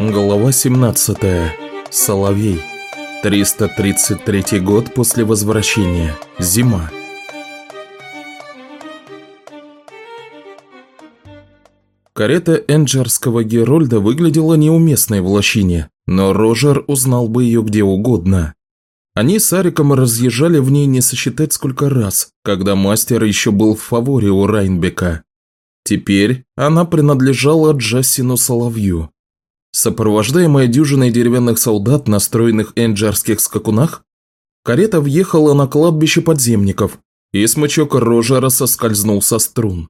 Глава 17. Соловей. 333 год после возвращения. Зима. Карета Энджерского Герольда выглядела неуместной в лощине, но Рожер узнал бы ее где угодно. Они с Ариком разъезжали в ней не сосчитать сколько раз, когда мастер еще был в фаворе у Райнбека. Теперь она принадлежала Джассину Соловью. Сопровождаемая дюжиной деревянных солдат, настроенных энджерских скакунах, карета въехала на кладбище подземников, и смычок Рожера соскользнул со струн.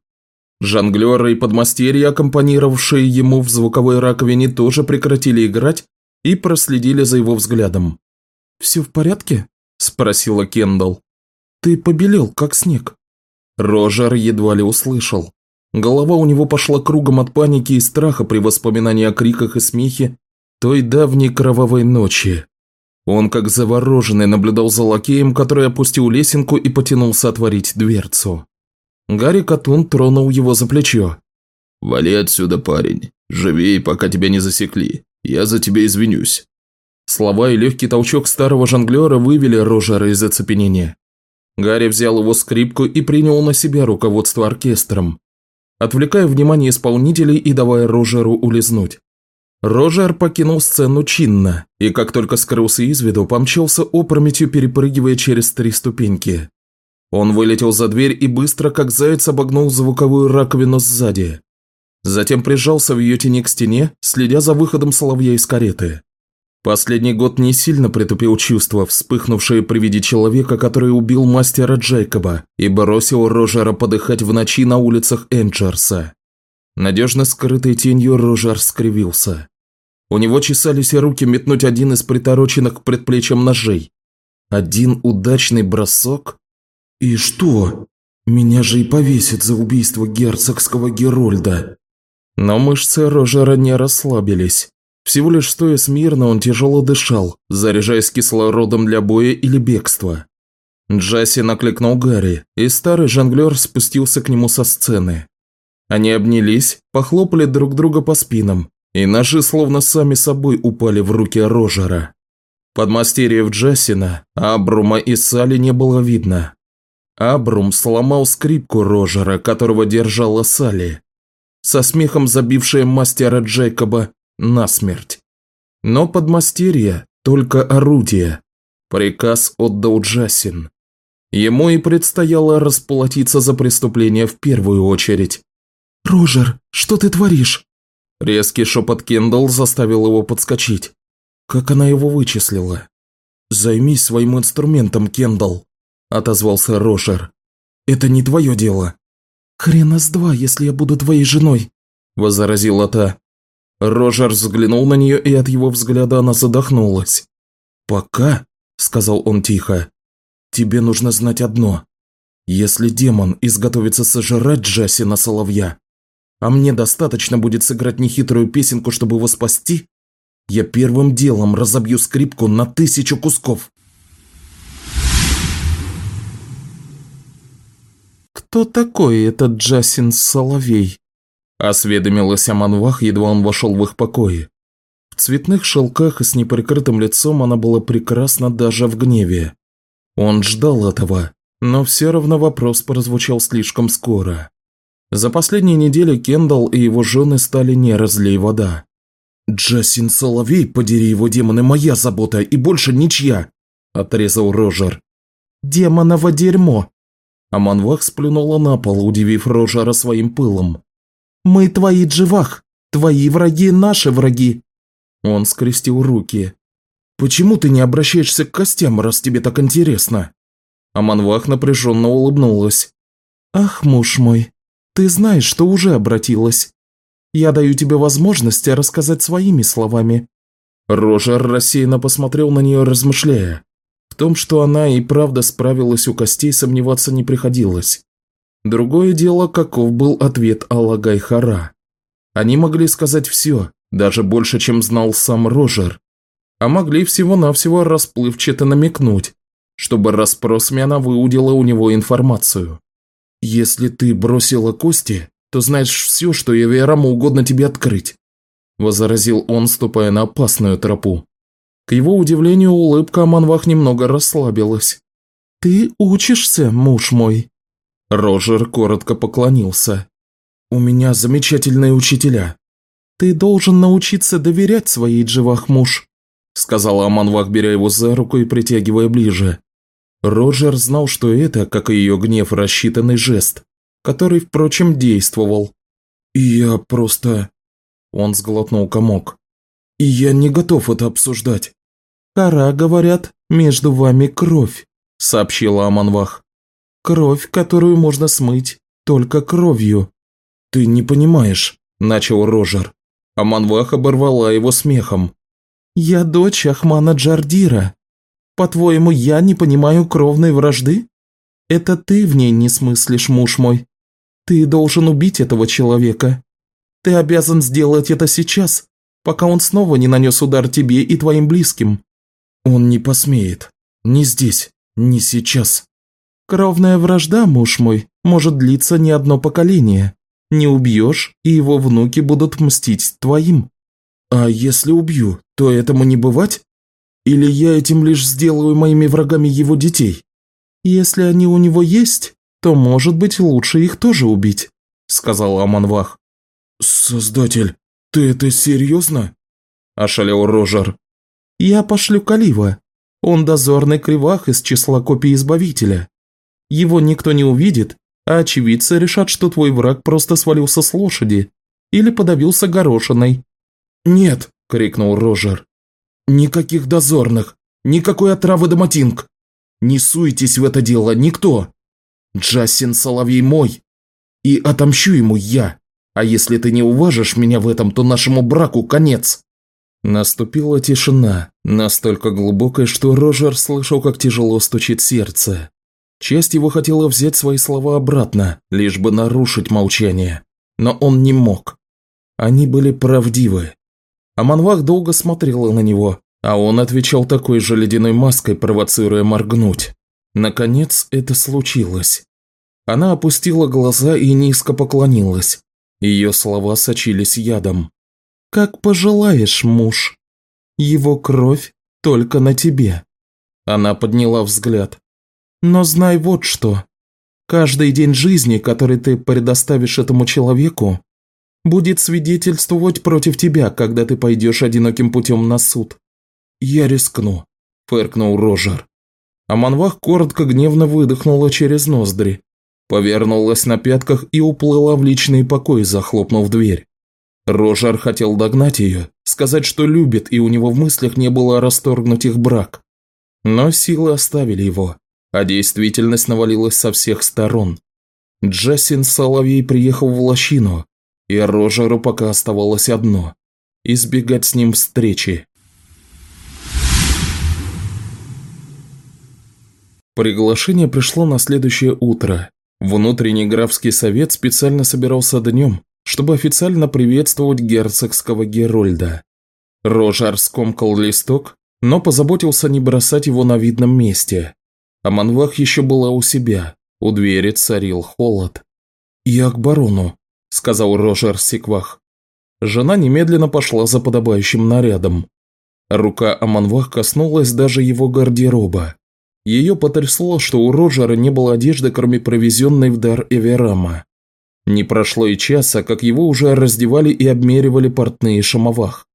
Жонглеры и подмастерья, аккомпанировавшие ему в звуковой раковине, тоже прекратили играть и проследили за его взглядом. «Все в порядке?» – спросила Кендалл. «Ты побелел, как снег». Рожер едва ли услышал. Голова у него пошла кругом от паники и страха при воспоминании о криках и смехе той давней кровавой ночи. Он, как завороженный, наблюдал за лакеем, который опустил лесенку и потянулся отворить дверцу. Гарри Катун тронул его за плечо. «Вали отсюда, парень. Живей, пока тебя не засекли. Я за тебя извинюсь». Слова и легкий толчок старого жонглера вывели Рожера из оцепенения. Гарри взял его скрипку и принял на себя руководство оркестром отвлекая внимание исполнителей и давая Рожеру улизнуть. Рожер покинул сцену чинно, и как только скрылся из виду, помчался опрометью, перепрыгивая через три ступеньки. Он вылетел за дверь и быстро, как заяц, обогнул звуковую раковину сзади. Затем прижался в ее тени к стене, следя за выходом соловья из кареты. Последний год не сильно притупил чувства, вспыхнувшие при виде человека, который убил мастера Джейкоба и бросил Рожера подыхать в ночи на улицах Энджерса. Надежно скрытой тенью Рожер скривился. У него чесались руки метнуть один из притороченных к предплечьям ножей. Один удачный бросок? И что? Меня же и повесят за убийство герцогского Герольда. Но мышцы Рожера не расслабились. Всего лишь стоя смирно, он тяжело дышал, заряжаясь кислородом для боя или бегства. Джасси накликнул Гарри, и старый жонглер спустился к нему со сцены. Они обнялись, похлопали друг друга по спинам, и ножи словно сами собой упали в руки Рожера. Подмастерьев Джассина, Абрума и Сали не было видно. Абрум сломал скрипку Рожера, которого держала Сали. Со смехом забившая мастера Джейкоба насмерть. Но подмастерье – только орудие. Приказ отдал Джасин. Ему и предстояло расплатиться за преступление в первую очередь. «Рожер, что ты творишь?» Резкий шепот Кендалл заставил его подскочить. Как она его вычислила? «Займись своим инструментом, Кендалл», – отозвался Рожер. «Это не твое дело». «Хрена с два, если я буду твоей женой», – возразила та. Рожер взглянул на нее, и от его взгляда она задохнулась. «Пока», – сказал он тихо, – «тебе нужно знать одно. Если демон изготовится сожрать Джасси на соловья, а мне достаточно будет сыграть нехитрую песенку, чтобы его спасти, я первым делом разобью скрипку на тысячу кусков». «Кто такой этот Джасин Соловей?» Осведомилась Аманвах, едва он вошел в их покои. В цветных шелках и с неприкрытым лицом она была прекрасна даже в гневе. Он ждал этого, но все равно вопрос прозвучал слишком скоро. За последние недели Кендалл и его жены стали не разлей вода. «Джасин Соловей, подери его демоны, моя забота и больше ничья!» – отрезал Рожер. «Демоново дерьмо!» Аманвах сплюнула на пол, удивив Рожера своим пылом. Мы твои дживах, твои враги наши враги». Он скрестил руки. «Почему ты не обращаешься к костям, раз тебе так интересно?» Аманвах напряженно улыбнулась. «Ах, муж мой, ты знаешь, что уже обратилась. Я даю тебе возможность рассказать своими словами». Рожер рассеянно посмотрел на нее, размышляя. В том, что она и правда справилась у костей, сомневаться не приходилось. Другое дело, каков был ответ Аллагай-Хара. Они могли сказать все, даже больше, чем знал сам Рожер. А могли всего-навсего расплывчато намекнуть, чтобы расспросмяна выудила у него информацию. «Если ты бросила кости, то знаешь все, что Эвераму угодно тебе открыть. – возразил он, ступая на опасную тропу. К его удивлению, улыбка Аманвах немного расслабилась. «Ты учишься, муж мой?» Рожер коротко поклонился. «У меня замечательные учителя. Ты должен научиться доверять своей Дживах, муж», сказала Аманвах, беря его за руку и притягивая ближе. Роджер знал, что это, как и ее гнев, рассчитанный жест, который, впрочем, действовал. «И я просто...» Он сглотнул комок. «И я не готов это обсуждать». «Кора, говорят, между вами кровь», – сообщила Аманвах. «Кровь, которую можно смыть только кровью». «Ты не понимаешь», – начал Рожер. Аманвах оборвала его смехом. «Я дочь Ахмана Джардира. По-твоему, я не понимаю кровной вражды? Это ты в ней не смыслишь, муж мой. Ты должен убить этого человека. Ты обязан сделать это сейчас, пока он снова не нанес удар тебе и твоим близким. Он не посмеет. Ни здесь, ни сейчас. Кровная вражда, муж мой, может длиться не одно поколение. Не убьешь, и его внуки будут мстить твоим. А если убью, то этому не бывать? Или я этим лишь сделаю моими врагами его детей? Если они у него есть, то, может быть, лучше их тоже убить», – сказал Аманвах. «Создатель, ты это серьезно?» – ошалел Рожер. «Я пошлю Калива. Он дозорный кривах из числа копий Избавителя. Его никто не увидит, а очевидцы решат, что твой враг просто свалился с лошади или подавился горошиной. «Нет!» – крикнул Рожер. «Никаких дозорных! Никакой отравы Доматинг! Не суетесь в это дело, никто! Джасин Соловей мой! И отомщу ему я! А если ты не уважишь меня в этом, то нашему браку конец!» Наступила тишина, настолько глубокая, что Рожер слышал, как тяжело стучит сердце. Часть его хотела взять свои слова обратно, лишь бы нарушить молчание. Но он не мог. Они были правдивы. Аманвах долго смотрела на него, а он отвечал такой же ледяной маской, провоцируя моргнуть. Наконец это случилось. Она опустила глаза и низко поклонилась. Ее слова сочились ядом. «Как пожелаешь, муж. Его кровь только на тебе». Она подняла взгляд. «Но знай вот что. Каждый день жизни, который ты предоставишь этому человеку, будет свидетельствовать против тебя, когда ты пойдешь одиноким путем на суд. Я рискну», – фыркнул Рожер. Аманвах коротко гневно выдохнула через ноздри, повернулась на пятках и уплыла в личный покой, захлопнув дверь. Рожер хотел догнать ее, сказать, что любит, и у него в мыслях не было расторгнуть их брак. Но силы оставили его, а действительность навалилась со всех сторон. Джасин Соловей приехал в лощину, и Рожеру пока оставалось одно – избегать с ним встречи. Приглашение пришло на следующее утро. Внутренний графский совет специально собирался днем, чтобы официально приветствовать герцогского Герольда. Рожар скомкал листок, но позаботился не бросать его на видном месте. А Манвах еще была у себя, у двери царил холод. «Я к барону», – сказал Рожер Секвах. Жена немедленно пошла за подобающим нарядом. Рука Аманвах коснулась даже его гардероба. Ее потрясло, что у Роджера не было одежды, кроме провезенной в дар Эверама. Не прошло и часа, как его уже раздевали и обмеривали портные шамовах.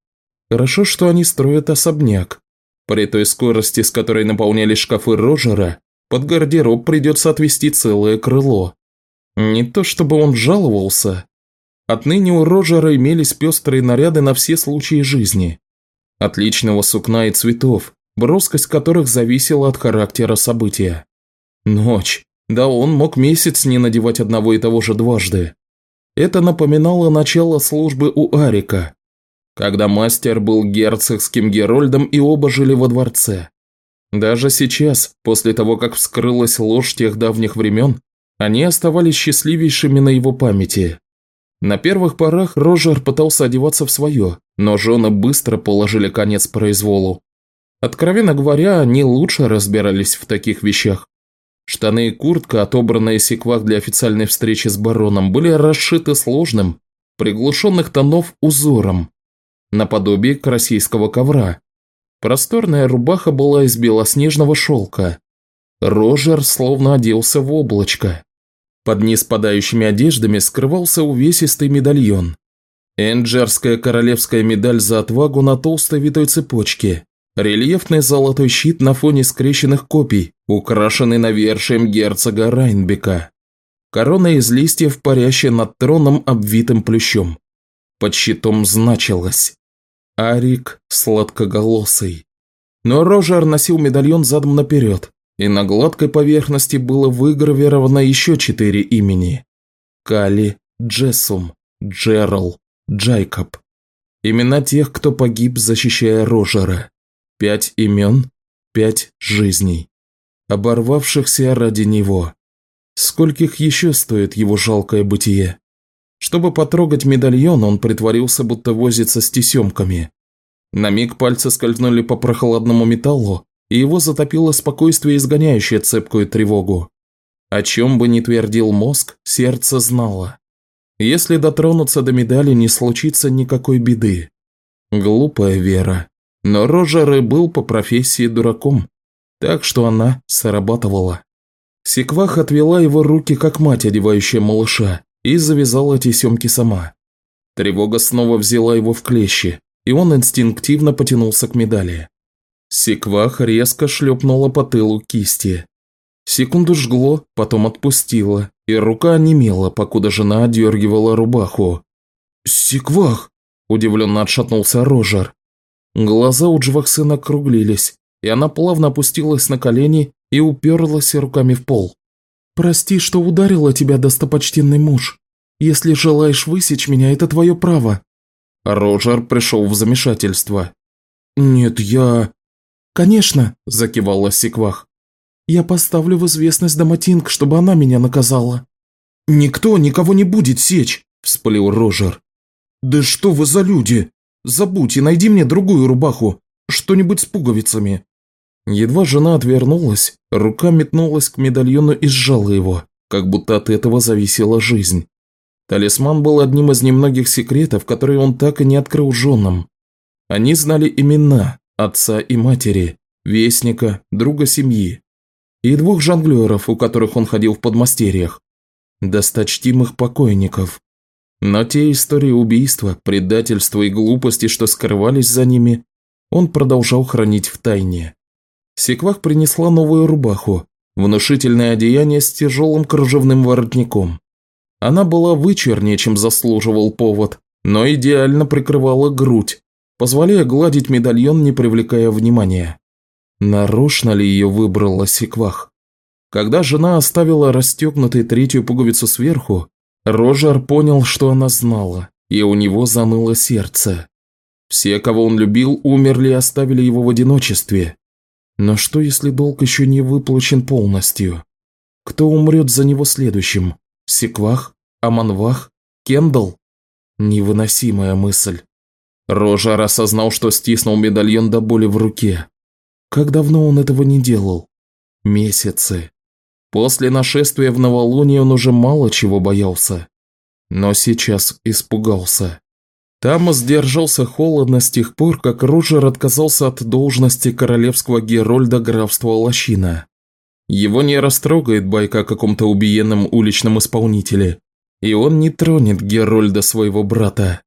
Хорошо, что они строят особняк. При той скорости, с которой наполняли шкафы Роджера, под гардероб придется отвести целое крыло. Не то чтобы он жаловался. Отныне у Роджера имелись пестрые наряды на все случаи жизни. Отличного сукна и цветов, броскость которых зависела от характера события. Ночь. Да он мог месяц не надевать одного и того же дважды. Это напоминало начало службы у Арика, когда мастер был герцогским герольдом и оба жили во дворце. Даже сейчас, после того, как вскрылась ложь тех давних времен, они оставались счастливейшими на его памяти. На первых порах Рожер пытался одеваться в свое, но жены быстро положили конец произволу. Откровенно говоря, они лучше разбирались в таких вещах. Штаны и куртка, отобранные секвах для официальной встречи с бароном, были расшиты сложным, приглушенных тонов узором. наподобие российского ковра. Просторная рубаха была из белоснежного шелка. Рожер словно оделся в облачко. Под неспадающими одеждами скрывался увесистый медальон. Энджерская королевская медаль за отвагу на толстой витой цепочке. Рельефный золотой щит на фоне скрещенных копий, украшенный навершием герцога Райнбека. Корона из листьев, парящая над троном, обвитым плющом. Под щитом значилось «Арик сладкоголосый». Но Рожер носил медальон задом наперед, и на гладкой поверхности было выгравировано еще четыре имени. Кали, Джессум, Джерал, Джайкоб. Имена тех, кто погиб, защищая Рожера. Пять имен, пять жизней. Оборвавшихся ради него. Скольких еще стоит его жалкое бытие? Чтобы потрогать медальон, он притворился, будто возится с тесемками. На миг пальцы скользнули по прохладному металлу, и его затопило спокойствие, изгоняющее цепкую тревогу. О чем бы ни твердил мозг, сердце знало. Если дотронуться до медали, не случится никакой беды. Глупая вера. Но Роджер и был по профессии дураком, так что она срабатывала. Секвах отвела его руки, как мать, одевающая малыша, и завязала тесемки сама. Тревога снова взяла его в клещи, и он инстинктивно потянулся к медали. Секвах резко шлепнула по тылу кисти. Секунду жгло, потом отпустила, и рука онемела, покуда жена одергивала рубаху. «Секвах!» – удивленно отшатнулся Рожер. Глаза у Джвахсена округлились, и она плавно опустилась на колени и уперлась руками в пол. «Прости, что ударила тебя, достопочтенный муж. Если желаешь высечь меня, это твое право». Рожер пришел в замешательство. «Нет, я...» «Конечно», – закивала Секвах. «Я поставлю в известность Даматинг, чтобы она меня наказала». «Никто никого не будет сечь», – вспылил Рожер. «Да что вы за люди? Забудь и найди мне другую рубаху, что-нибудь с пуговицами». Едва жена отвернулась, рука метнулась к медальону и сжала его, как будто от этого зависела жизнь. Талисман был одним из немногих секретов, которые он так и не открыл женам. Они знали имена, отца и матери, вестника, друга семьи. И двух жонглеров, у которых он ходил в подмастерьях. Досточтимых покойников. Но те истории убийства, предательства и глупости, что скрывались за ними, он продолжал хранить в тайне. Секвах принесла новую рубаху, внушительное одеяние с тяжелым кружевным воротником. Она была вычернее, чем заслуживал повод, но идеально прикрывала грудь, позволяя гладить медальон, не привлекая внимания. Нарочно ли ее выбрала Секвах? Когда жена оставила расстегнутой третью пуговицу сверху, Рожер понял, что она знала, и у него заныло сердце. Все, кого он любил, умерли и оставили его в одиночестве. Но что, если долг еще не выплачен полностью? Кто умрет за него следующим? Секвах? Аманвах? Кендалл? Невыносимая мысль. Рожар осознал, что стиснул медальон до боли в руке. Как давно он этого не делал? Месяцы. После нашествия в новолуние он уже мало чего боялся. Но сейчас испугался. Там сдержался холодно с тех пор, как Рожер отказался от должности королевского герольда графства Лощина. Его не растрогает байка о каком-то убиенном уличном исполнителе, и он не тронет Герольда своего брата.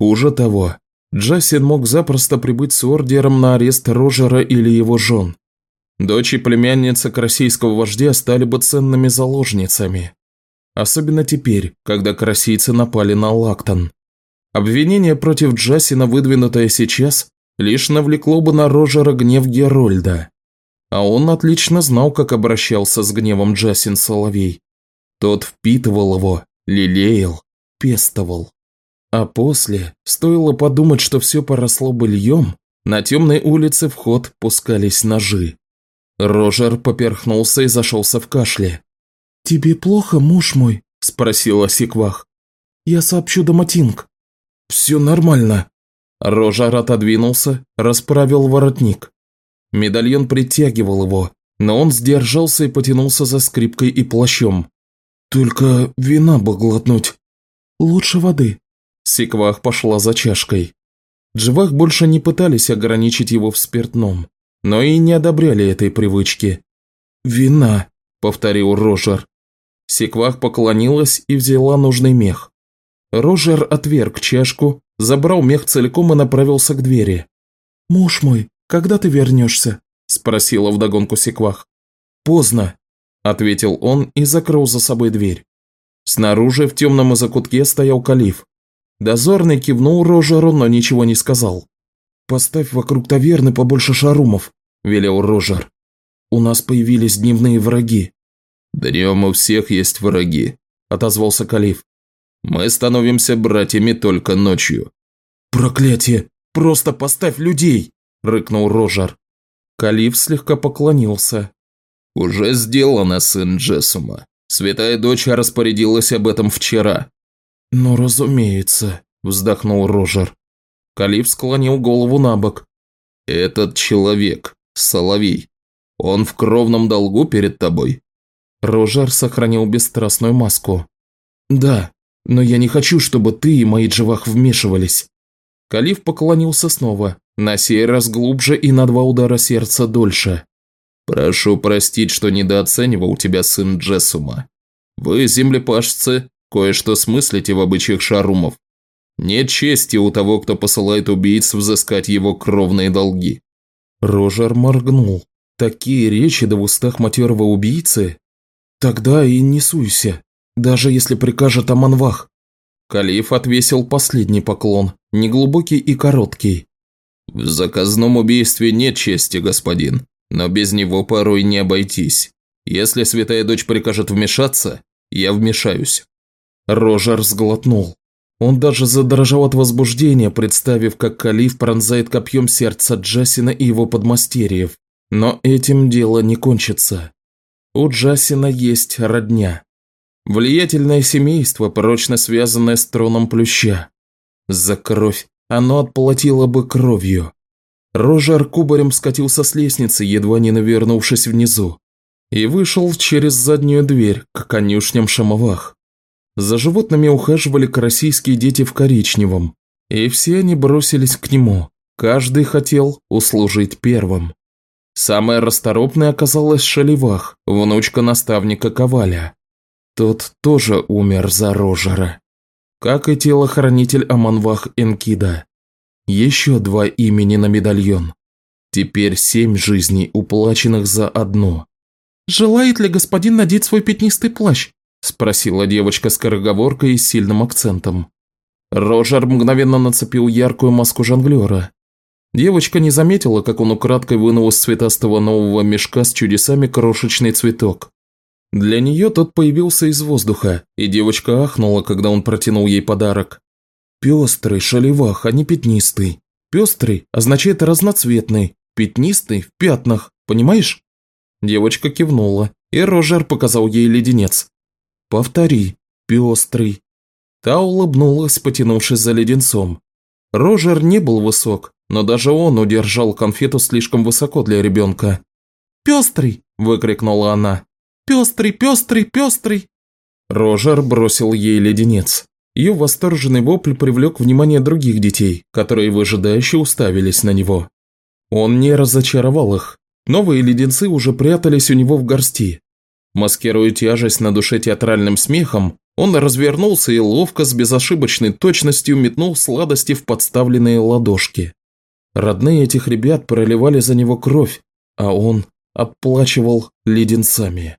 Хуже того, Джасин мог запросто прибыть с ордером на арест Рожера или его жен. Дочь и племянница российского вождя стали бы ценными заложницами. Особенно теперь, когда карасийцы напали на Лактон. Обвинение против Джасина, выдвинутое сейчас, лишь навлекло бы на Рожера гнев Герольда. А он отлично знал, как обращался с гневом Джасин Соловей. Тот впитывал его, лелеял, пестовал. А после, стоило подумать, что все поросло быльем, на темной улице в ход пускались ножи. Рожер поперхнулся и зашелся в кашле. «Тебе плохо, муж мой?» – спросила Сиквах. «Я сообщу Доматинг». «Все нормально». Рожер отодвинулся, расправил воротник. Медальон притягивал его, но он сдержался и потянулся за скрипкой и плащом. «Только вина бы глотнуть». «Лучше воды», Секвах пошла за чашкой. Дживах больше не пытались ограничить его в спиртном, но и не одобряли этой привычки. «Вина», – повторил Рожер. Секвах поклонилась и взяла нужный мех. Рожер отверг чашку, забрал мех целиком и направился к двери. «Муж мой, когда ты вернешься?» – спросила вдогонку Секвах. «Поздно», – ответил он и закрыл за собой дверь. Снаружи в темном закутке стоял калиф. Дозорный кивнул Рожеру, но ничего не сказал. «Поставь вокруг таверны побольше шарумов», – велел Рожер. «У нас появились дневные враги». «Днем у всех есть враги», – отозвался Калиф. «Мы становимся братьями только ночью». «Проклятие! Просто поставь людей!» – рыкнул Рожер. Калиф слегка поклонился. «Уже сделано, сын Джессума. Святая дочь распорядилась об этом вчера». «Ну, разумеется», – вздохнул Рожер. Калиф склонил голову на бок. «Этот человек, Соловей, он в кровном долгу перед тобой?» Рожер сохранил бесстрастную маску. «Да, но я не хочу, чтобы ты и мои дживах вмешивались». Калиф поклонился снова, на сей раз глубже и на два удара сердца дольше. «Прошу простить, что недооценивал тебя сын Джессума. Вы, землепашцы, кое-что смыслите в обычаях шарумов. Нет чести у того, кто посылает убийц взыскать его кровные долги». Рожер моргнул. Такие речи до в устах матерого убийцы? Тогда и не суйся, даже если прикажет Аманвах. Калиф отвесил последний поклон, неглубокий и короткий. «В заказном убийстве нет чести, господин, но без него порой не обойтись. Если святая дочь прикажет вмешаться, я вмешаюсь». Рожер сглотнул. Он даже задрожал от возбуждения, представив, как Калиф пронзает копьем сердце Джасина и его подмастерьев. Но этим дело не кончится. У Джасина есть родня. Влиятельное семейство, прочно связанное с троном плюща. За кровь оно отплатило бы кровью. Рожер кубарем скатился с лестницы, едва не навернувшись внизу, и вышел через заднюю дверь к конюшням Шамовах. За животными ухаживали карасийские дети в коричневом, и все они бросились к нему. Каждый хотел услужить первым. Самая расторопная оказалась Шаливах, внучка наставника Коваля. Тот тоже умер за Рожера. Как и телохранитель Аманвах Энкида. Еще два имени на медальон. Теперь семь жизней, уплаченных за одну. «Желает ли господин надеть свой пятнистый плащ?» – спросила девочка с скороговоркой и сильным акцентом. Рожер мгновенно нацепил яркую маску жонглера. Девочка не заметила, как он украдкой вынул из цветастого нового мешка с чудесами крошечный цветок. Для нее тот появился из воздуха, и девочка ахнула, когда он протянул ей подарок. Пестрый, шалевах, а не пятнистый. Пестрый означает разноцветный, пятнистый в пятнах, понимаешь? Девочка кивнула, и Рожер показал ей леденец. Повтори, пестрый. Та улыбнулась, потянувшись за леденцом. Рожер не был высок, но даже он удержал конфету слишком высоко для ребенка. «Пестрый!» – выкрикнула она. «Пестрый, пестрый, пестрый!» Рожер бросил ей леденец. Ее восторженный вопль привлек внимание других детей, которые выжидающе уставились на него. Он не разочаровал их. Новые леденцы уже прятались у него в горсти. Маскируя тяжесть на душе театральным смехом, он развернулся и ловко с безошибочной точностью метнул сладости в подставленные ладошки. Родные этих ребят проливали за него кровь, а он оплачивал леденцами.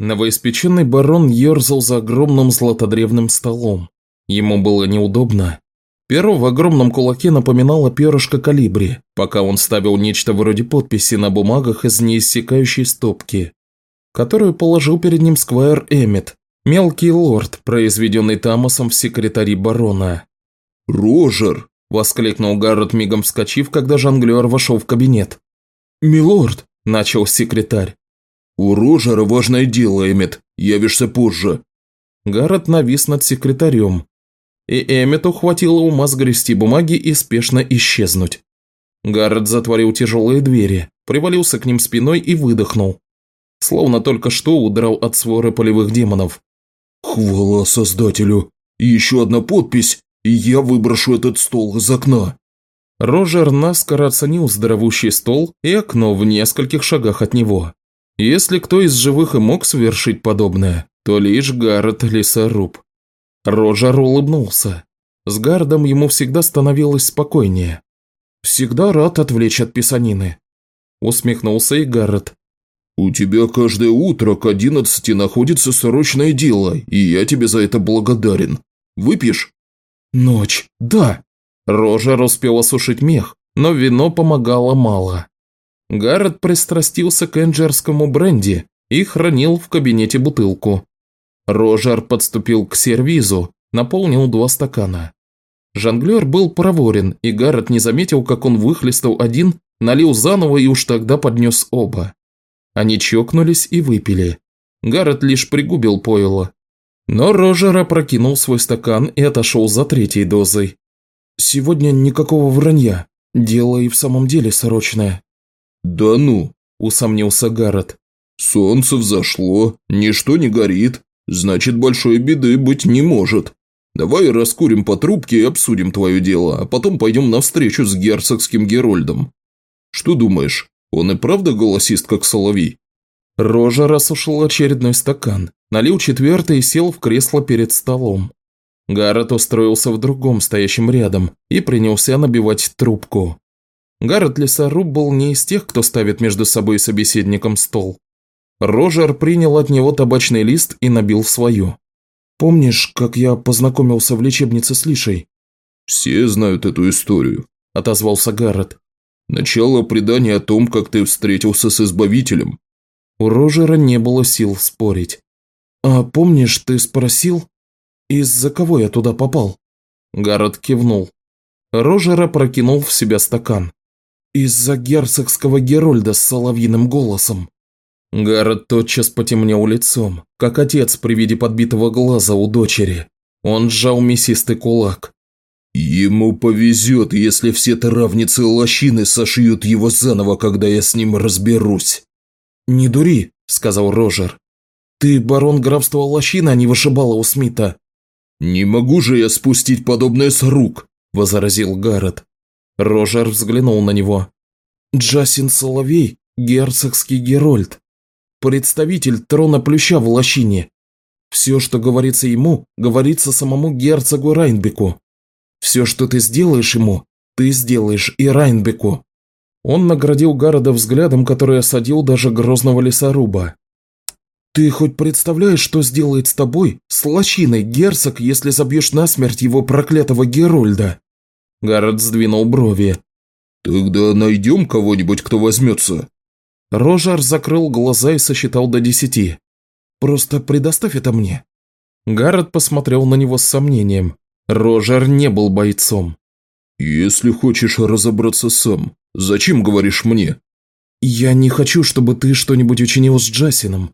Новоиспеченный барон ерзал за огромным златодревным столом. Ему было неудобно. Перо в огромном кулаке напоминало перышко калибри, пока он ставил нечто вроде подписи на бумагах из неиссякающей стопки, которую положил перед ним Сквайр Эммет, мелкий лорд, произведенный Тамасом в секретари барона. «Рожер!» – воскликнул Гаррет, мигом вскочив, когда жонглер вошел в кабинет. «Милорд!» – начал секретарь. «У Рожера важное дело, Эммет. Явишься позже». Гаррет навис над секретарем. И Эммету хватило ума сгрести бумаги и спешно исчезнуть. Гаррет затворил тяжелые двери, привалился к ним спиной и выдохнул. Словно только что удрал от своры полевых демонов. «Хвала Создателю! Еще одна подпись, и я выброшу этот стол из окна». Рожер наскоро оценил здоровущий стол и окно в нескольких шагах от него. Если кто из живых и мог совершить подобное, то лишь Гаррет Лесоруб. Рожер улыбнулся. С Гардом ему всегда становилось спокойнее. «Всегда рад отвлечь от писанины», – усмехнулся и Гаррет. «У тебя каждое утро к одиннадцати находится срочное дело, и я тебе за это благодарен. Выпьешь?» «Ночь, да!» Рожер успел осушить мех, но вино помогало мало. Гаррет пристрастился к энджерскому бренди и хранил в кабинете бутылку. Рожер подступил к сервизу, наполнил два стакана. Жонглер был проворен, и Гаррет не заметил, как он выхлестал один, налил заново и уж тогда поднес оба. Они чокнулись и выпили. Гаррет лишь пригубил пойло. Но Рожер опрокинул свой стакан и отошел за третьей дозой. «Сегодня никакого вранья. Дело и в самом деле срочное». «Да ну», – усомнился Гаррет. «Солнце взошло, ничто не горит, значит, большой беды быть не может. Давай раскурим по трубке и обсудим твое дело, а потом пойдем на встречу с герцогским Герольдом. Что думаешь, он и правда голосист, как соловей?» Рожа рассушил очередной стакан, налил четвертый и сел в кресло перед столом. Гаррет устроился в другом, стоящем рядом, и принялся набивать трубку. Гаррет Лесоруб был не из тех, кто ставит между собой и собеседником стол. Рожер принял от него табачный лист и набил свою. «Помнишь, как я познакомился в лечебнице с Лишей?» «Все знают эту историю», – отозвался Гаррет. «Начало предания о том, как ты встретился с Избавителем». У Рожера не было сил спорить. «А помнишь, ты спросил, из-за кого я туда попал?» Гаррет кивнул. Рожера прокинул в себя стакан. «Из-за герцогского Герольда с соловьиным голосом». Гаррет тотчас потемнел лицом, как отец при виде подбитого глаза у дочери. Он сжал мясистый кулак. «Ему повезет, если все травницы лощины сошьют его заново, когда я с ним разберусь». «Не дури», – сказал Рожер. «Ты барон графства лощина, а не вышибала у Смита». «Не могу же я спустить подобное с рук», – возразил Гаррет. Рожер взглянул на него. «Джасин Соловей, герцогский Герольд представитель трона плюща в лощине. Все, что говорится ему, говорится самому герцогу Райнбеку. Все, что ты сделаешь ему, ты сделаешь и Райнбеку». Он наградил Гарода взглядом, который осадил даже грозного лесоруба. «Ты хоть представляешь, что сделает с тобой, с лощиной, герцог, если забьешь насмерть его проклятого Герольда?» Гаррет сдвинул брови. «Тогда найдем кого-нибудь, кто возьмется?» Рожар закрыл глаза и сосчитал до десяти. «Просто предоставь это мне». Гаррет посмотрел на него с сомнением. Рожар не был бойцом. «Если хочешь разобраться сам, зачем говоришь мне?» «Я не хочу, чтобы ты что-нибудь учинил с Джасином.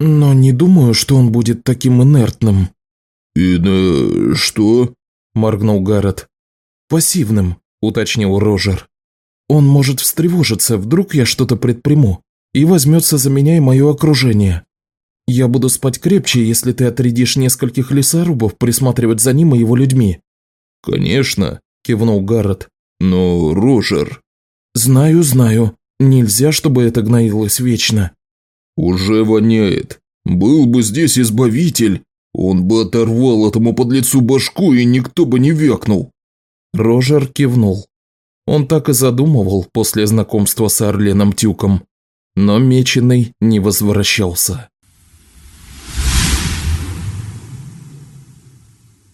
Но не думаю, что он будет таким инертным». «И на что?» – моргнул Гаррет. «Пассивным», – уточнил Рожер. Он может встревожиться, вдруг я что-то предприму, и возьмется за меня и мое окружение. Я буду спать крепче, если ты отрядишь нескольких лесорубов присматривать за ним и его людьми». «Конечно», – кивнул Гаррет. «Но, Рожер...» «Знаю, знаю. Нельзя, чтобы это гноилось вечно». «Уже воняет. Был бы здесь избавитель, он бы оторвал этому подлецу башку, и никто бы не вякнул». Рожер кивнул. Он так и задумывал после знакомства с Орленом Тюком. Но Меченый не возвращался.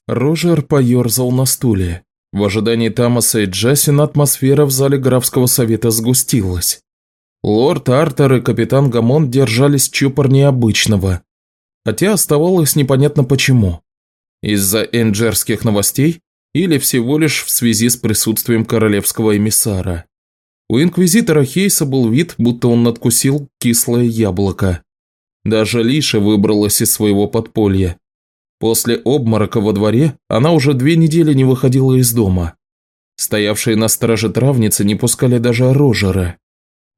Рожер поерзал на стуле. В ожидании Тамаса и Джасина атмосфера в зале графского совета сгустилась. Лорд Артер и капитан Гамон держались чупор необычного, хотя оставалось непонятно почему. Из-за энджерских новостей или всего лишь в связи с присутствием королевского эмиссара. У инквизитора Хейса был вид, будто он надкусил кислое яблоко. Даже Лиша выбралась из своего подполья. После обморока во дворе она уже две недели не выходила из дома. Стоявшие на страже травницы не пускали даже Рожера.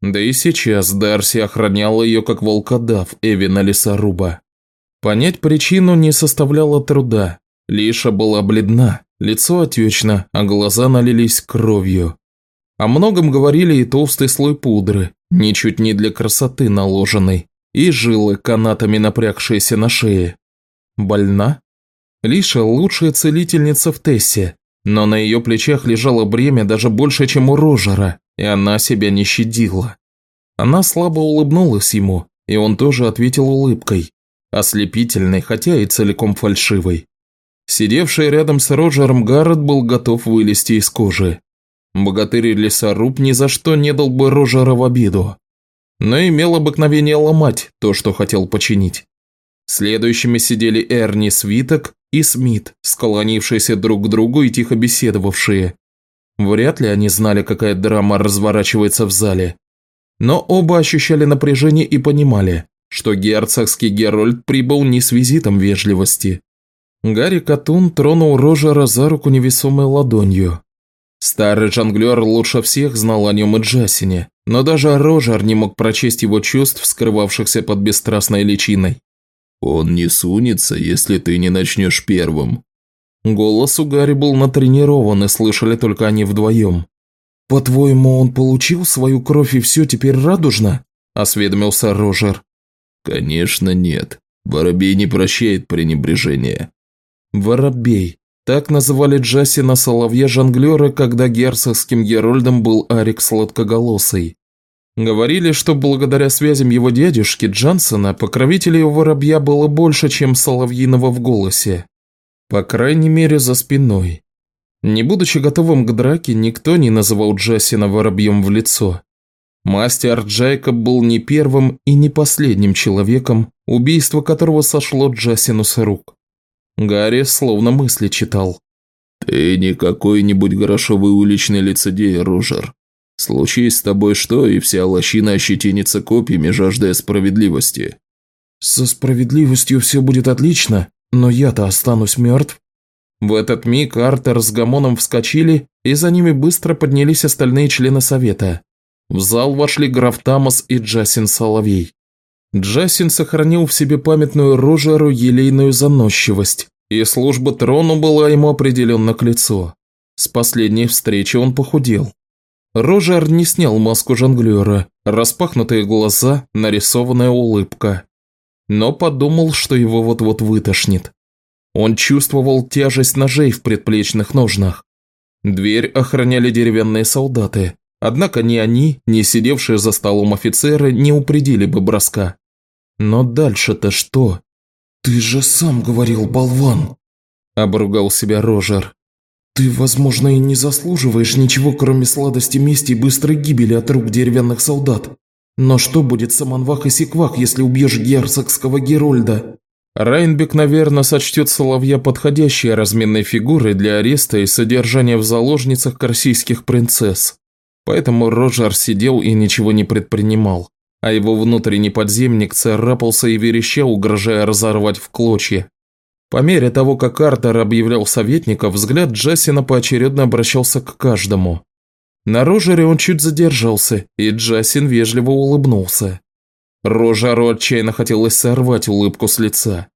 Да и сейчас Дарси охраняла ее как волкодав Эвина лесоруба. Понять причину не составляло труда. Лиша была бледна, лицо отечно, а глаза налились кровью. О многом говорили и толстый слой пудры, ничуть не для красоты наложенной, и жилы, канатами напрягшиеся на шее. Больна? Лиша – лучшая целительница в Тессе, но на ее плечах лежало бремя даже больше, чем у Рожера, и она себя не щадила. Она слабо улыбнулась ему, и он тоже ответил улыбкой, ослепительной, хотя и целиком фальшивой. Сидевший рядом с Роджером Гаррет был готов вылезти из кожи. Богатырь лесоруб ни за что не дал бы Рожера в обиду, но имел обыкновение ломать то, что хотел починить. Следующими сидели Эрни Свиток и Смит, склонившиеся друг к другу и тихо беседовавшие. Вряд ли они знали, какая драма разворачивается в зале. Но оба ощущали напряжение и понимали, что герцогский Герольд прибыл не с визитом вежливости. Гарри Катун тронул Рожера за руку невесомой ладонью. Старый жонглер лучше всех знал о нем и Джасине, но даже Рожер не мог прочесть его чувств, скрывавшихся под бесстрастной личиной. «Он не сунется, если ты не начнешь первым». Голос у Гарри был натренирован, и слышали только они вдвоем. «По-твоему, он получил свою кровь и все теперь радужно?» – осведомился Рожер. «Конечно нет. Воробей не прощает пренебрежения». «Воробей. Так называли Джасина соловья-жонглера, когда герцогским герольдом был Арик Сладкоголосый. Говорили, что благодаря связям его дядюшки Джансона покровителей у воробья было больше, чем соловьиного в голосе. По крайней мере, за спиной. Не будучи готовым к драке, никто не называл Джасина воробьем в лицо. Мастер Джайкоб был не первым и не последним человеком, убийство которого сошло Джасину с рук. Гарри словно мысли читал. «Ты не какой-нибудь грошовый уличный лицедей, Рожер. Случись с тобой что, и вся лощина ощетинится копьями, жаждая справедливости». «Со справедливостью все будет отлично, но я-то останусь мертв». В этот миг Артер с Гамоном вскочили, и за ними быстро поднялись остальные члены совета. В зал вошли граф Тамас и Джасин Соловей. Джасин сохранил в себе памятную Рожеру елейную заносчивость, и служба трону была ему определенно к лицу. С последней встречи он похудел. Рожер не снял маску жонглера, распахнутые глаза, нарисованная улыбка. Но подумал, что его вот-вот вытошнит. Он чувствовал тяжесть ножей в предплечных ножнах. Дверь охраняли деревянные солдаты, однако ни они, ни сидевшие за столом офицеры не упредили бы броска. Но дальше-то что? «Ты же сам говорил, болван!» – обругал себя Рожер. «Ты, возможно, и не заслуживаешь ничего, кроме сладости мести и быстрой гибели от рук деревянных солдат. Но что будет с Аманвах и Секвах, если убьешь герцогского Герольда?» Райнбек, наверное, сочтет Соловья подходящей разменной фигурой для ареста и содержания в заложницах корсийских принцесс. Поэтому Роджер сидел и ничего не предпринимал, а его внутренний подземник царапался и верещал, угрожая разорвать в клочья. По мере того, как Артер объявлял советников, взгляд Джасина поочередно обращался к каждому. На Рожере он чуть задержался, и Джасин вежливо улыбнулся. Рожеру отчаянно хотелось сорвать улыбку с лица.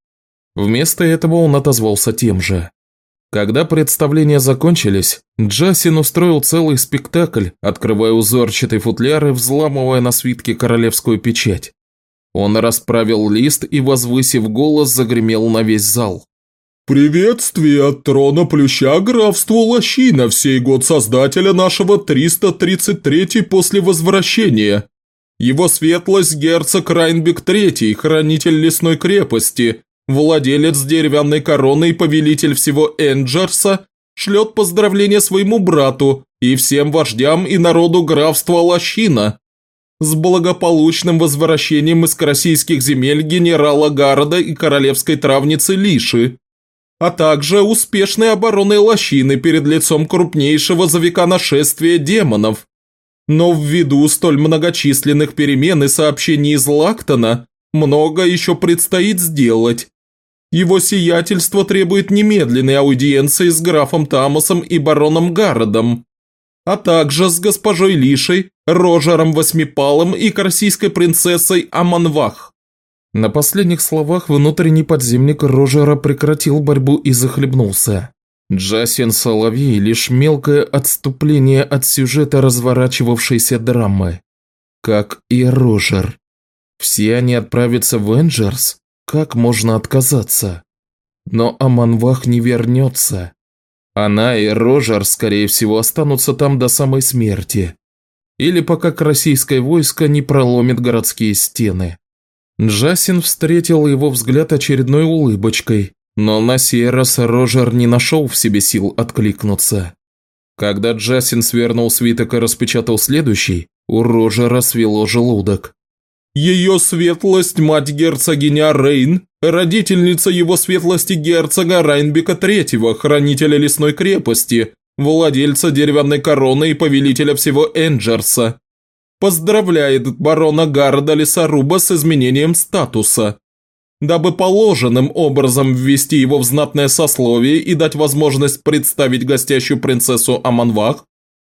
Вместо этого он отозвался тем же. Когда представления закончились, Джасин устроил целый спектакль, открывая узорчатый футляр и взламывая на свитке королевскую печать. Он расправил лист и, возвысив голос, загремел на весь зал. «Приветствие от трона плюща графству Лощина в сей год создателя нашего 333 после возвращения. Его светлость герцог Райнбек III, хранитель лесной крепости, владелец деревянной короны и повелитель всего Энджерса, шлет поздравления своему брату и всем вождям и народу графства Лощина с благополучным возвращением из российских земель генерала Гарода и королевской травницы Лиши, а также успешной обороной лощины перед лицом крупнейшего за века нашествия демонов. Но ввиду столь многочисленных перемен и сообщений из Лактона, много еще предстоит сделать. Его сиятельство требует немедленной аудиенции с графом Тамосом и бароном Гародом, а также с госпожой Лишей, Рожером Восьмипалом и корсийской принцессой Аманвах. На последних словах внутренний подземник Рожера прекратил борьбу и захлебнулся. Джасин Соловей – лишь мелкое отступление от сюжета разворачивавшейся драмы. Как и Рожер. Все они отправятся в Энджерс? Как можно отказаться? Но Аманвах не вернется. Она и Рожер, скорее всего, останутся там до самой смерти. Или пока российское войско не проломит городские стены. Джасин встретил его взгляд очередной улыбочкой, но на сей раз Рожер не нашел в себе сил откликнуться. Когда Джасин свернул свиток и распечатал следующий, у Рожера свело желудок. Ее светлость мать герцогиня Рейн, родительница его светлости герцога Райнбека III, хранителя лесной крепости, владельца деревянной короны и повелителя всего Энджерса. Поздравляет барона Гарда Лесоруба с изменением статуса. Дабы положенным образом ввести его в знатное сословие и дать возможность представить гостящую принцессу Аманвах,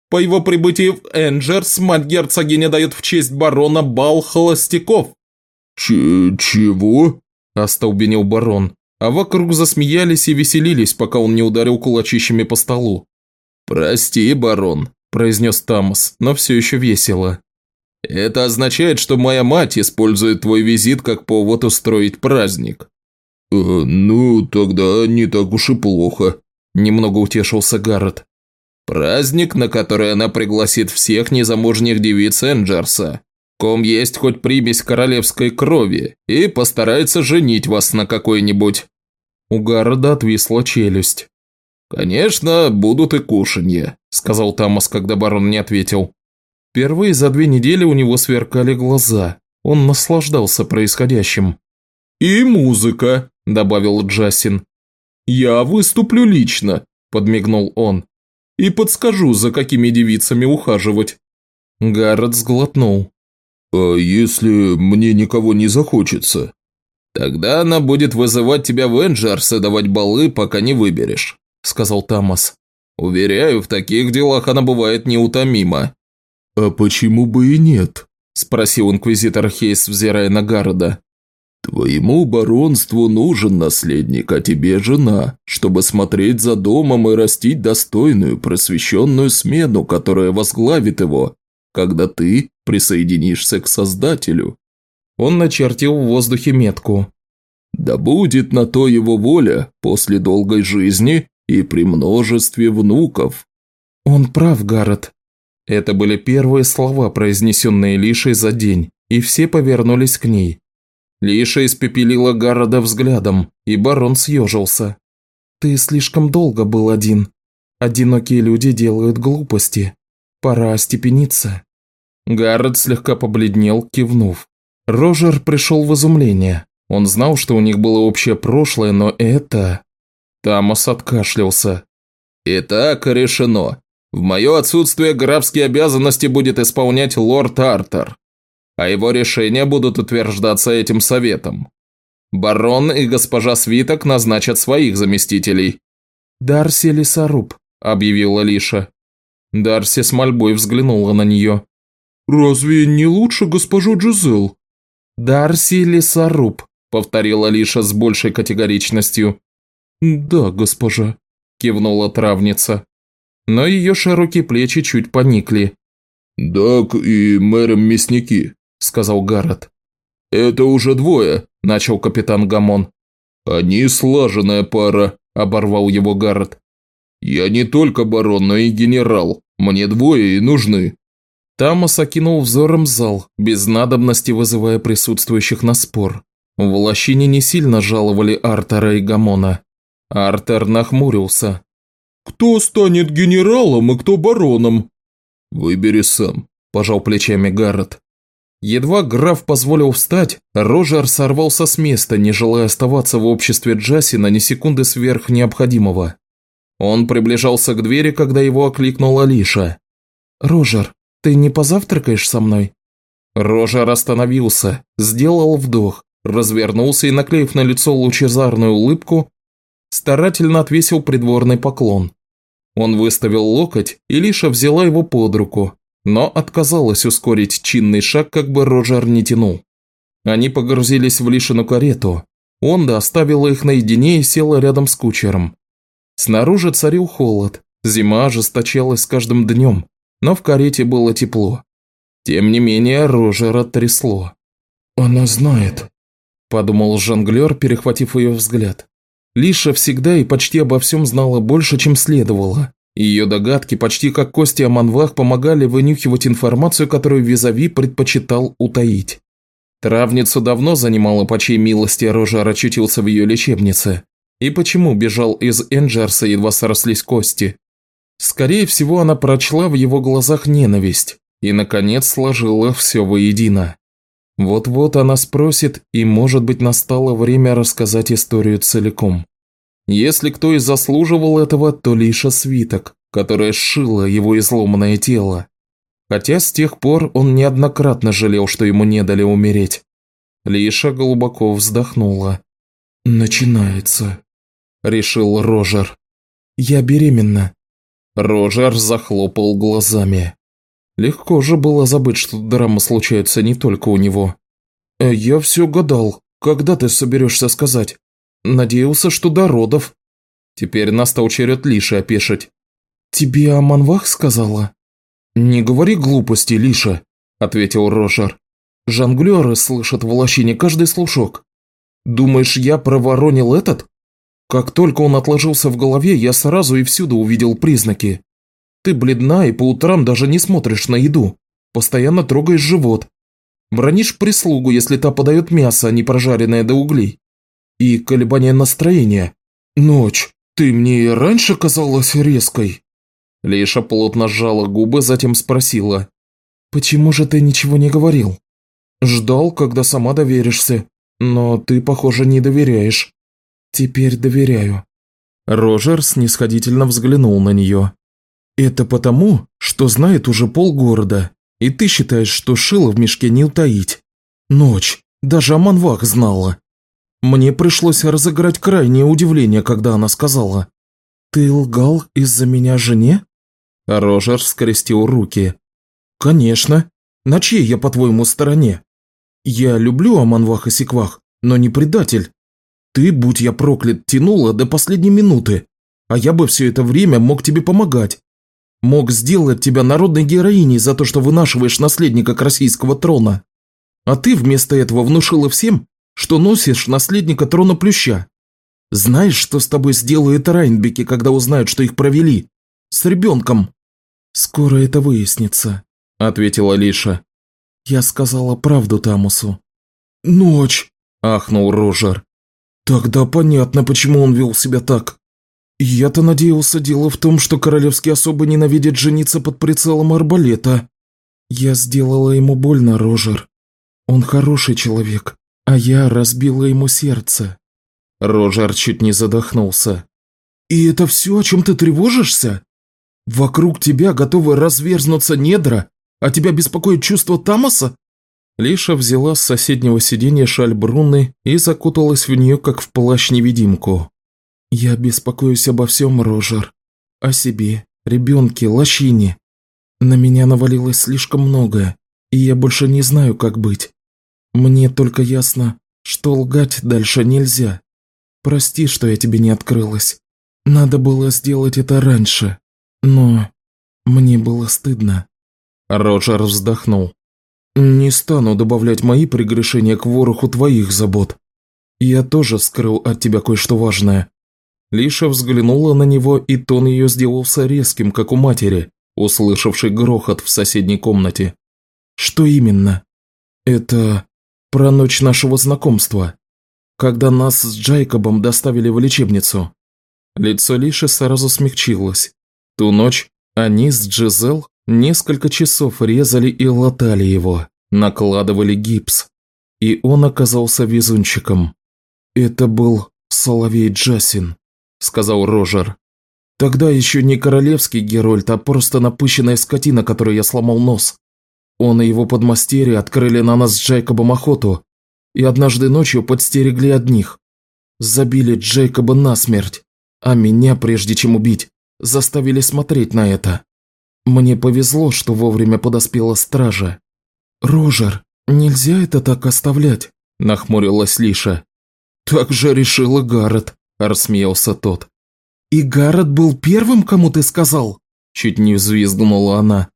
по его прибытии в Энджерс мать герцогиня дает в честь барона бал холостяков». Ч «Чего?» – остолбенел барон, а вокруг засмеялись и веселились, пока он не ударил кулачищами по столу. «Прости, барон», – произнес Тамас, но все еще весело. «Это означает, что моя мать использует твой визит как повод устроить праздник». «Э, «Ну, тогда не так уж и плохо», – немного утешился Гаррет. Праздник, на который она пригласит всех незамужних девиц Энджерса, ком есть хоть примесь королевской крови, и постарается женить вас на какой-нибудь». У Гаррода отвисла челюсть. «Конечно, будут и кушанья», – сказал Тамас, когда барон не ответил. Впервые за две недели у него сверкали глаза. Он наслаждался происходящим. «И музыка», – добавил Джасин. «Я выступлю лично», – подмигнул он и подскажу, за какими девицами ухаживать». Гаррет сглотнул. «А если мне никого не захочется?» «Тогда она будет вызывать тебя в Энджерс и давать балы, пока не выберешь», – сказал Тамас. «Уверяю, в таких делах она бывает неутомима». «А почему бы и нет?» – спросил инквизитор Хейс, взирая на Гарода. «Твоему баронству нужен наследник, а тебе жена, чтобы смотреть за домом и растить достойную, просвещенную смену, которая возглавит его, когда ты присоединишься к Создателю». Он начертил в воздухе метку. «Да будет на то его воля после долгой жизни и при множестве внуков». «Он прав, Гаррет». Это были первые слова, произнесенные Лишей за день, и все повернулись к ней. Лиша испепелила Гаррода взглядом, и барон съежился. «Ты слишком долго был один. Одинокие люди делают глупости. Пора остепениться». Гаррет слегка побледнел, кивнув. Рожер пришел в изумление. Он знал, что у них было общее прошлое, но это... Тамос откашлялся. «Итак, решено. В мое отсутствие графские обязанности будет исполнять лорд Артер а его решения будут утверждаться этим советом. Барон и госпожа Свиток назначат своих заместителей». «Дарси Лесоруб», – объявила Лиша. Дарси с мольбой взглянула на нее. «Разве не лучше госпожу Джизел?» «Дарси Лесоруб», – повторила Лиша с большей категоричностью. «Да, госпожа», – кивнула травница. Но ее широкие плечи чуть поникли. «Так и мэром мясники», – сказал Гаррет. «Это уже двое», – начал капитан Гамон. «Они слаженная пара», – оборвал его Гаррет. «Я не только барон, но и генерал. Мне двое и нужны». Тамас окинул взором зал, без надобности вызывая присутствующих на спор. В лощине не сильно жаловали Артера и Гамона. Артер нахмурился. «Кто станет генералом и кто бароном?» «Выбери сам», – пожал плечами Гаррет. Едва граф позволил встать, Рожер сорвался с места, не желая оставаться в обществе Джасина ни секунды сверх необходимого. Он приближался к двери, когда его окликнула Лиша. «Рожер, ты не позавтракаешь со мной?» Рожер остановился, сделал вдох, развернулся и, наклеив на лицо лучезарную улыбку, старательно отвесил придворный поклон. Он выставил локоть, и Лиша взяла его под руку, но отказалась ускорить чинный шаг, как бы Рожер не тянул. Они погрузились в Лишину карету. Онда оставила их наедине и села рядом с кучером. Снаружи царил холод, зима ожесточалась с каждым днем, но в карете было тепло. Тем не менее, Рожера трясло. «Она знает», – подумал жонглер, перехватив ее взгляд. Лиша всегда и почти обо всем знала больше, чем следовало. Ее догадки, почти как кости о манвах, помогали вынюхивать информацию, которую Визави предпочитал утаить. Травницу давно занимала, по чьей милости Рожар очутился в ее лечебнице. И почему бежал из Энджерса, едва срослись кости. Скорее всего, она прочла в его глазах ненависть и, наконец, сложила все воедино. Вот-вот она спросит, и, может быть, настало время рассказать историю целиком. Если кто и заслуживал этого, то лишь свиток, которая сшила его изломанное тело. Хотя с тех пор он неоднократно жалел, что ему не дали умереть. Лиша глубоко вздохнула. «Начинается», – решил Рожер. «Я беременна». Рожер захлопал глазами. Легко же было забыть, что драма случается не только у него. «Э, «Я все гадал. Когда ты соберешься сказать?» Надеялся, что до родов. Теперь настал черед Лиши опешить. «Тебе о манвах сказала?» «Не говори глупости, Лиша», – ответил Рожер. «Жонглеры слышат в лощине каждый слушок. Думаешь, я проворонил этот? Как только он отложился в голове, я сразу и всюду увидел признаки. Ты бледна и по утрам даже не смотришь на еду. Постоянно трогаешь живот. Бронишь прислугу, если та подает мясо, а не прожаренное до углей и колебания настроения. Ночь, ты мне и раньше казалась резкой». Лейша плотно сжала губы, затем спросила. «Почему же ты ничего не говорил?» «Ждал, когда сама доверишься, но ты, похоже, не доверяешь». «Теперь доверяю». Рожер снисходительно взглянул на нее. «Это потому, что знает уже полгорода, и ты считаешь, что шило в мешке не утаить. Ночь, даже Аманвах знала. Мне пришлось разыграть крайнее удивление, когда она сказала. «Ты лгал из-за меня жене?» Рожер скрестил руки. «Конечно. На чьей я, по-твоему, стороне? Я люблю Аманвах и Секвах, но не предатель. Ты, будь я проклят, тянула до последней минуты, а я бы все это время мог тебе помогать. Мог сделать тебя народной героиней за то, что вынашиваешь наследника к российского трона. А ты вместо этого внушила всем, что носишь наследника трона Плюща. Знаешь, что с тобой сделают Райнбеки, когда узнают, что их провели? С ребенком!» «Скоро это выяснится», – ответила Лиша. «Я сказала правду Тамусу». «Ночь!» – ахнул Рожер. «Тогда понятно, почему он вел себя так. Я-то надеялся, дело в том, что королевский особо ненавидит жениться под прицелом арбалета. Я сделала ему больно, Рожер. Он хороший человек. А я разбила ему сердце. Рожер чуть не задохнулся. «И это все, о чем ты тревожишься? Вокруг тебя готовы разверзнуться недра, а тебя беспокоит чувство Тамаса?» Лиша взяла с соседнего сиденья шаль Бруны и закуталась в нее, как в плащ-невидимку. «Я беспокоюсь обо всем, Рожер. О себе, ребенке, лощине. На меня навалилось слишком многое, и я больше не знаю, как быть. Мне только ясно, что лгать дальше нельзя. Прости, что я тебе не открылась. Надо было сделать это раньше, но мне было стыдно». Роджер вздохнул. «Не стану добавлять мои прегрешения к вороху твоих забот. Я тоже скрыл от тебя кое-что важное». Лиша взглянула на него, и тон ее сделался резким, как у матери, услышавшей грохот в соседней комнате. «Что именно?» «Это про ночь нашего знакомства, когда нас с Джайкобом доставили в лечебницу. Лицо Лиши сразу смягчилось. Ту ночь они с Джизел несколько часов резали и латали его, накладывали гипс. И он оказался везунчиком. «Это был Соловей Джасин», – сказал Рожер. «Тогда еще не королевский Герольд, а просто напыщенная скотина, которой я сломал нос. Он и его подмастерье открыли на нас с Джейкобом охоту, и однажды ночью подстерегли одних. Забили Джейкоба насмерть, а меня, прежде чем убить, заставили смотреть на это. Мне повезло, что вовремя подоспела стража. «Рожер, «Нельзя это так оставлять», – нахмурилась Лиша. «Так же решила Гаррет», – рассмеялся тот. «И Гаррет был первым, кому ты сказал?» – чуть не взвизгнула она.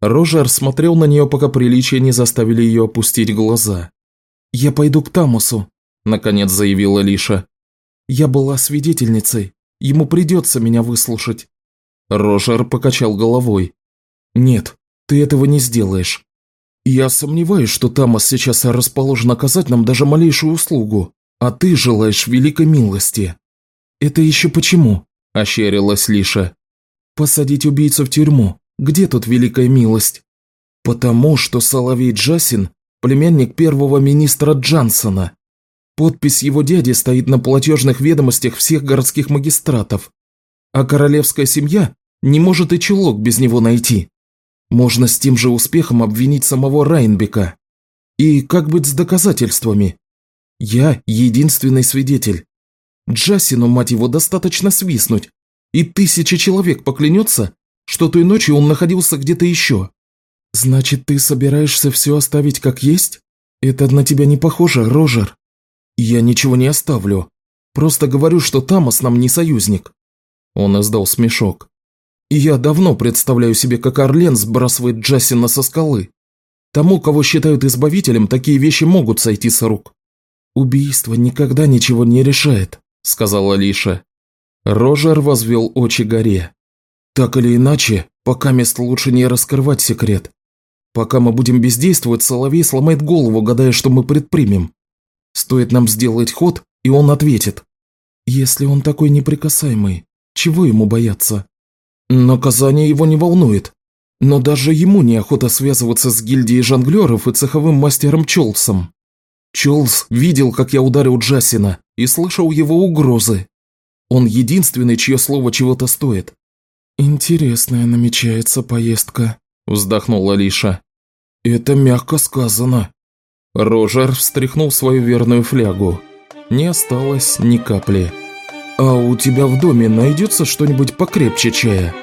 Рожер смотрел на нее, пока приличия не заставили ее опустить глаза. «Я пойду к Тамусу», – наконец заявила Лиша. «Я была свидетельницей. Ему придется меня выслушать». Рожер покачал головой. «Нет, ты этого не сделаешь. Я сомневаюсь, что Тамас сейчас расположен оказать нам даже малейшую услугу, а ты желаешь великой милости». «Это еще почему?» – ощерилась Лиша. «Посадить убийцу в тюрьму. Где тут великая милость?» «Потому что Соловей Джасин – племянник первого министра Джансона. Подпись его дяди стоит на платежных ведомостях всех городских магистратов, а королевская семья не может и чулок без него найти. Можно с тем же успехом обвинить самого Райнбека. И как быть с доказательствами? Я единственный свидетель. Джасину, мать его, достаточно свистнуть, и тысяча человек поклянется, что той ночью он находился где-то еще. Значит, ты собираешься все оставить как есть? Это на тебя не похоже, Рожер. Я ничего не оставлю. Просто говорю, что Тамас нам не союзник. Он издал смешок. Я давно представляю себе, как Орлен сбрасывает Джасина со скалы. Тому, кого считают избавителем, такие вещи могут сойти с рук. «Убийство никогда ничего не решает», – сказала Лиша. Рожер возвел очи горе. «Так или иначе, пока мест лучше не раскрывать секрет. Пока мы будем бездействовать, Соловей сломает голову, гадая, что мы предпримем. Стоит нам сделать ход, и он ответит. Если он такой неприкасаемый, чего ему бояться?» Наказание его не волнует. Но даже ему неохота связываться с гильдией жонглеров и цеховым мастером Чолсом. Чолс видел, как я ударил Джасина, и слышал его угрозы. Он единственный, чье слово чего-то стоит. «Интересная намечается поездка», – вздохнула Лиша. «Это мягко сказано». Рожер встряхнул свою верную флягу. Не осталось ни капли. «А у тебя в доме найдется что-нибудь покрепче чая?»